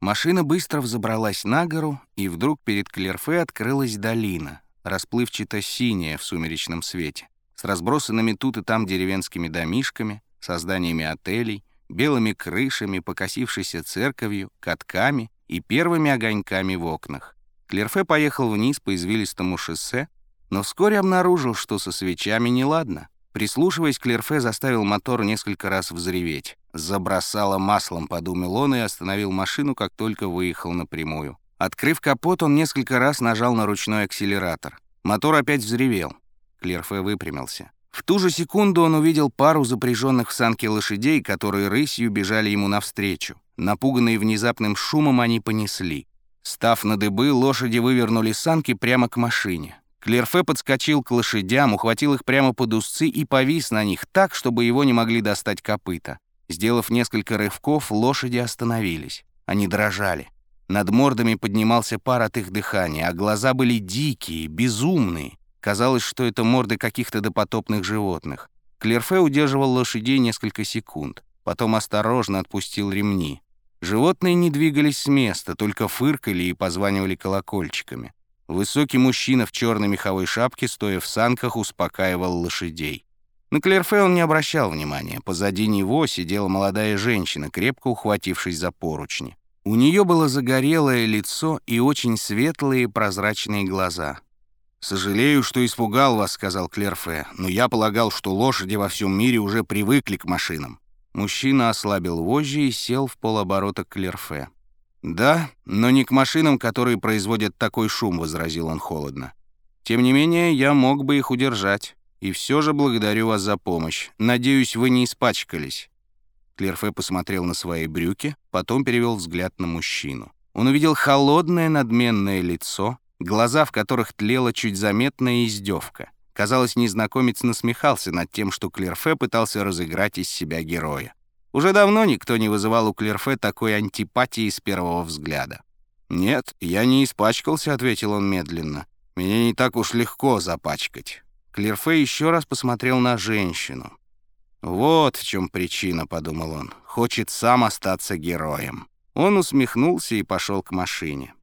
Машина быстро взобралась на гору, и вдруг перед Клерфе открылась долина, расплывчато синяя в сумеречном свете, с разбросанными тут и там деревенскими домишками, созданиями отелей, белыми крышами, покосившейся церковью, катками и первыми огоньками в окнах. Клерфе поехал вниз по извилистому шоссе, но вскоре обнаружил, что со свечами неладно. Прислушиваясь, Клерфе заставил мотор несколько раз взреветь. «Забросало маслом», — подумал он и остановил машину, как только выехал напрямую. Открыв капот, он несколько раз нажал на ручной акселератор. Мотор опять взревел. Клерфе выпрямился. В ту же секунду он увидел пару запряженных в санки лошадей, которые рысью бежали ему навстречу. Напуганные внезапным шумом, они понесли. Став на дыбы, лошади вывернули санки прямо к машине. Клерфе подскочил к лошадям, ухватил их прямо под узцы и повис на них так, чтобы его не могли достать копыта. Сделав несколько рывков, лошади остановились. Они дрожали. Над мордами поднимался пар от их дыхания, а глаза были дикие, безумные. Казалось, что это морды каких-то допотопных животных. Клерфе удерживал лошадей несколько секунд. Потом осторожно отпустил ремни. Животные не двигались с места, только фыркали и позванивали колокольчиками. Высокий мужчина в черной меховой шапке, стоя в санках, успокаивал лошадей. На Клерфе он не обращал внимания. Позади него сидела молодая женщина, крепко ухватившись за поручни. У нее было загорелое лицо и очень светлые прозрачные глаза. «Сожалею, что испугал вас», — сказал Клерфе, «но я полагал, что лошади во всем мире уже привыкли к машинам». Мужчина ослабил вожжи и сел в полоборота к Клерфе. «Да, но не к машинам, которые производят такой шум», — возразил он холодно. «Тем не менее, я мог бы их удержать. И все же благодарю вас за помощь. Надеюсь, вы не испачкались». Клерфе посмотрел на свои брюки, потом перевел взгляд на мужчину. Он увидел холодное надменное лицо, глаза в которых тлела чуть заметная издевка. Казалось, незнакомец насмехался над тем, что Клерфе пытался разыграть из себя героя. Уже давно никто не вызывал у Клерфе такой антипатии с первого взгляда. «Нет, я не испачкался», — ответил он медленно. «Меня не так уж легко запачкать». Клерфе еще раз посмотрел на женщину. «Вот в чем причина», — подумал он. «Хочет сам остаться героем». Он усмехнулся и пошел к машине.